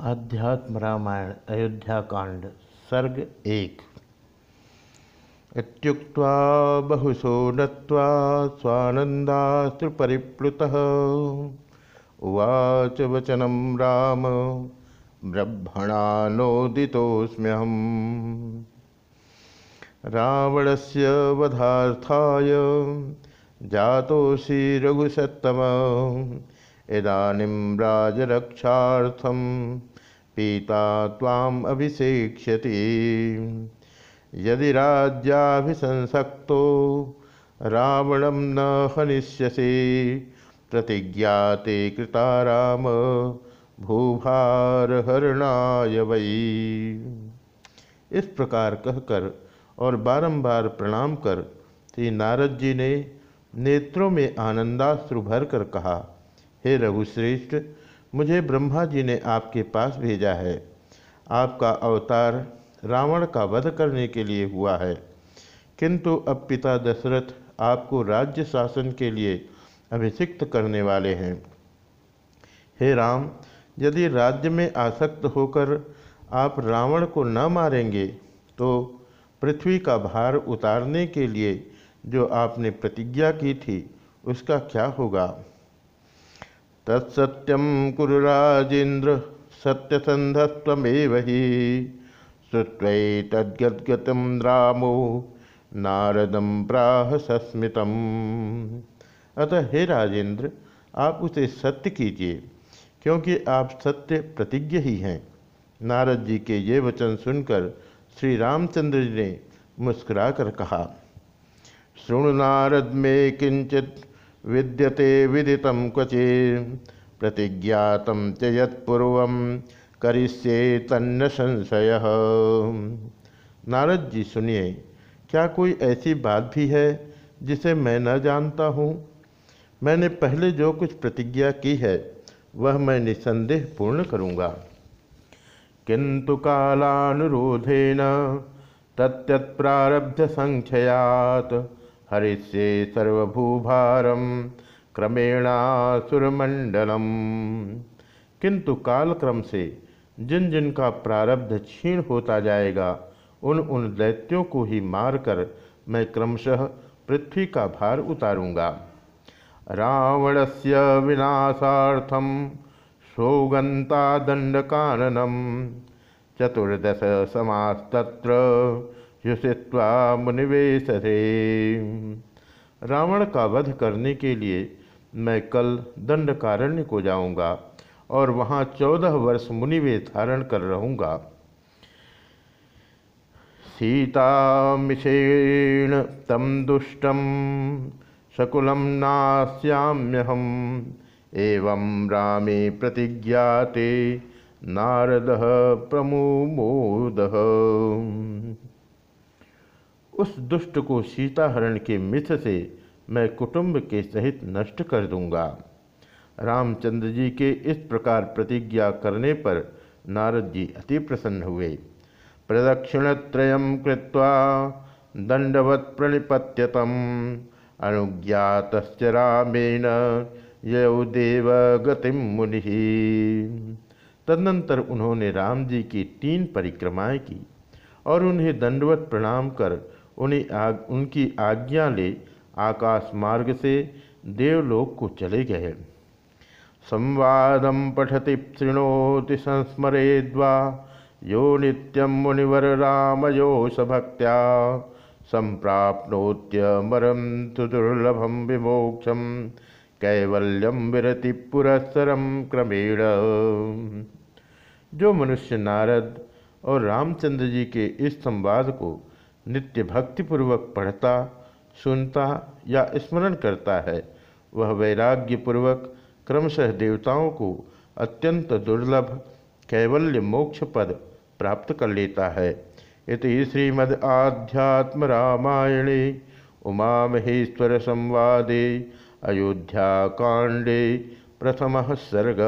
आध्यात्म रामायण, अयोध्या कांड, सर्ग एक। इत्युक्त्वा बहुशो नत्वा स्वानन्दाश्रुपरिप्लुतः उवाच वचनं राम, ब्रह्मणानोदितोऽस्म्यहम्। रावणस्य वधार्थाय जातोऽसि रघुसत्तम। इदानीं राजरक्षार्थं पीता त्वाम् अभिषेक्ष्यति। यदि राज्याभिसंसक्तो रावणं न हनिष्यसि, प्रतिज्ञाते कृता राम भूभारहरणाय इस प्रकार कहकर और बारंबार प्रणाम कर श्री नारद जी ने नेत्रों में आनंदाश्रु भर कर कहा हे रघुश्रेष्ठ, मुझे ब्रह्मा जी ने आपके पास भेजा है। आपका अवतार रावण का वध करने के लिए हुआ है। किंतु अब पिता दशरथ आपको राज्य शासन के लिए अभिषिक्त करने वाले हैं। हे राम, यदि राज्य में आसक्त होकर आप रावण को न मारेंगे तो पृथ्वी का भार उतारने के लिए जो आपने प्रतिज्ञा की थी, उसका क्या होगा? तत्सत्यम कुरु राजेन्द्र सत्यसंधस्वेव ही। श्रुत्वै रामो नारदम प्राह सस्मितम अतः हे राजेंद्र आप उसे सत्य कीजिए, क्योंकि आप सत्य प्रतिज्ञ ही हैं। नारद जी के ये वचन सुनकर श्री रामचंद्र जी ने मुस्कुराकर कहा, शृणु नारद में किंचित विद्यते विदित क्वचि। प्रतिज्ञात च यत्पूर्व करिष्ये तन्न संशय। नारद जी सुनिए, क्या कोई ऐसी बात भी है जिसे मैं न जानता हूँ? मैंने पहले जो कुछ प्रतिज्ञा की है, वह मैं निसंदेह पूर्ण करूँगा। किंतु कालानुरोधेन तत्प्रारब्ध संख्यात हरिष्ये सर्वभूभारम क्रमेणासुरमंडलम किंतु कालक्रम से जिन जिन का प्रारब्ध क्षीण होता जाएगा, उन उन दैत्यों को ही मारकर मैं क्रमशः पृथ्वी का भार उतारूँगा। रावण से विनाशार्थम सौगंता दंडकाननम चतुर्दश समास्तत्र युषित्वा मुनिवेशरे रावण का वध करने के लिए मैं कल दंडकारण्य को जाऊँगा और वहाँ चौदह वर्ष मुनिवेश धारण कर रहूँगा। मिषेण तम दुष्टम शकुलम नास्याम्यहम एवं रामे प्रतिज्ञाते नारद प्रमुमोद। उस दुष्ट को सीताहरण के मिथ से मैं कुटुंब के सहित नष्ट कर दूँगा। रामचंद्र जी के इस प्रकार प्रतिज्ञा करने पर नारद जी अति प्रसन्न हुए। प्रदक्षिणत्रय कृत्वा दंडवत प्रणिपत्यतम। अनुज्ञात रामेण यौदेव गतिम मुनि। तदनंतर उन्होंने राम जी की तीन परिक्रमाएँ की और उन्हें दंडवत प्रणाम कर उन्हें आग, उनकी आज्ञा ले आकाश मार्ग से देवलोक को चले गए। संवाद पठति शृणोति संस्मरेद्वा यो नित्यम मुनिवर रामयोश भक्त्या संप्राप्नोत्यमरम तु दुर्लभम विमोक्षम कैवल्यम विरति पुरस्सरम क्रमेण। जो मनुष्य नारद और रामचंद्र जी के इस संवाद को नित्य भक्तिपूर्वक पढ़ता, सुनता या स्मरण करता है, वह वैराग्यपूर्वक क्रमशः देवताओं को अत्यंत दुर्लभ, कैवल्य मोक्ष पद प्राप्त कर लेता है। इति श्रीमद् आध्यात्म रामायणे उमा महेश्वर संवादे, अयोध्या कांडे, प्रथम सर्ग।